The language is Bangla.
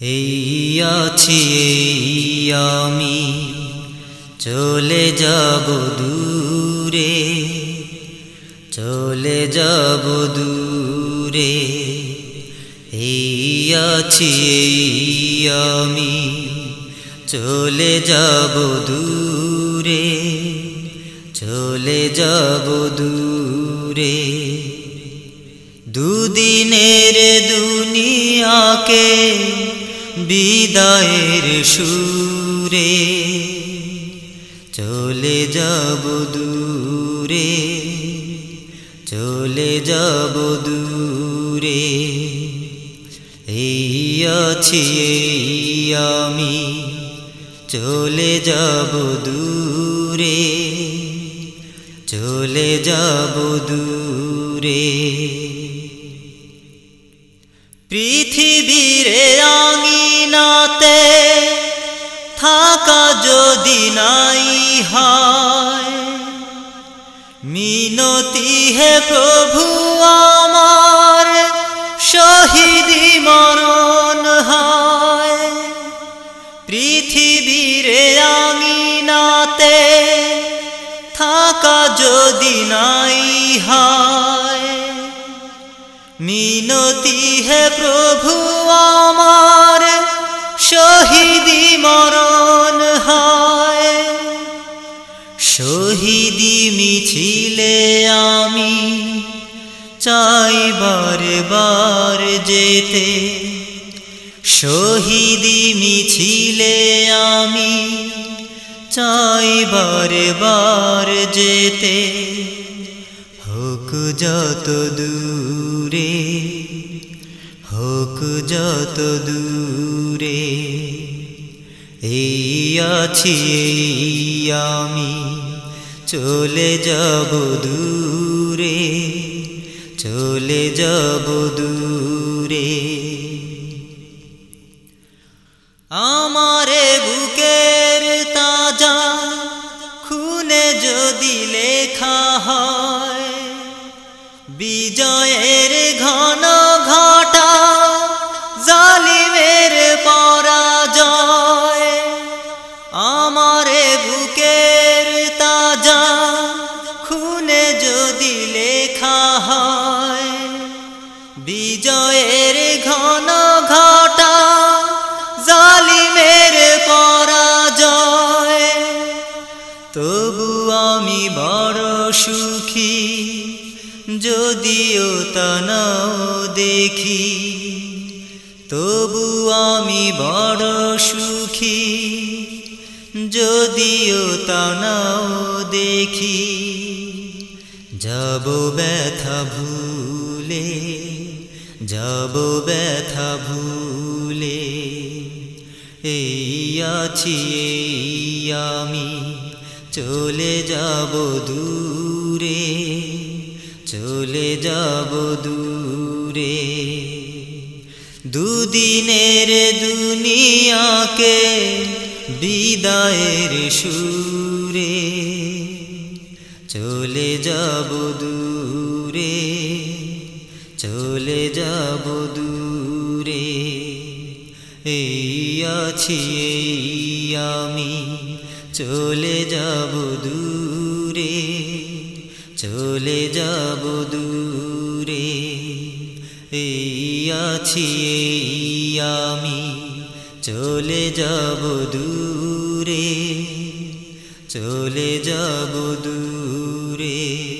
এই আছি আমি চলে যাব দূরে, চলে যাব দূরে। এই আছি আমি চলে যাব দূরে, চলে যাব দূরে। দুদিনের দুনিয়াকে বিদায়ের সুরে চলে যাব দূরে, চলে যাব দূরে। এই আছি আমি, চলে যাব দূরে, চলে যাব দূরে। পৃথিবীর যদি নাই হয়, মিনতি হে প্রভু আমার, শহীদি মরণ হয়। পৃথিবীর আঙিনাতে থাকা যদি নাই হয়, মিনতি হে প্রভু আমার, শহীদি মরণ চাই বারে বার যেতে। শহীদি মিছিলে আমি চাই বারে বার যেতে। হোক যত দূরে, হোক যত দূরে, এই আছি আমি, চলে যাব দূরে। চলে যাব দূরে। আমারে বুকের তাজা খুনে যদি লেখা হয় বিজয়ের ঘন ঘটা বড় সুখী, যদিও তানাও দেখি। তবু আমি বড় সুখী, যদিও তানাও দেখি। যাব ব্যথা ভুলে, যাব ব্যথা ভুলে, এই আছি, এই আমি। চলে যাব দূরে, চলে যাব দূরে। দুদিনের দুনিয়াকে বিদায়ের সুরে, চলে যাব দূরে, চলে যাব দূরে। এই আছি, এই আমি। চলে যাব দূরে, চলে যাব দূরে। এই আছি, এই আমি, চলে যাব দূরে, চলে যাব দূরে।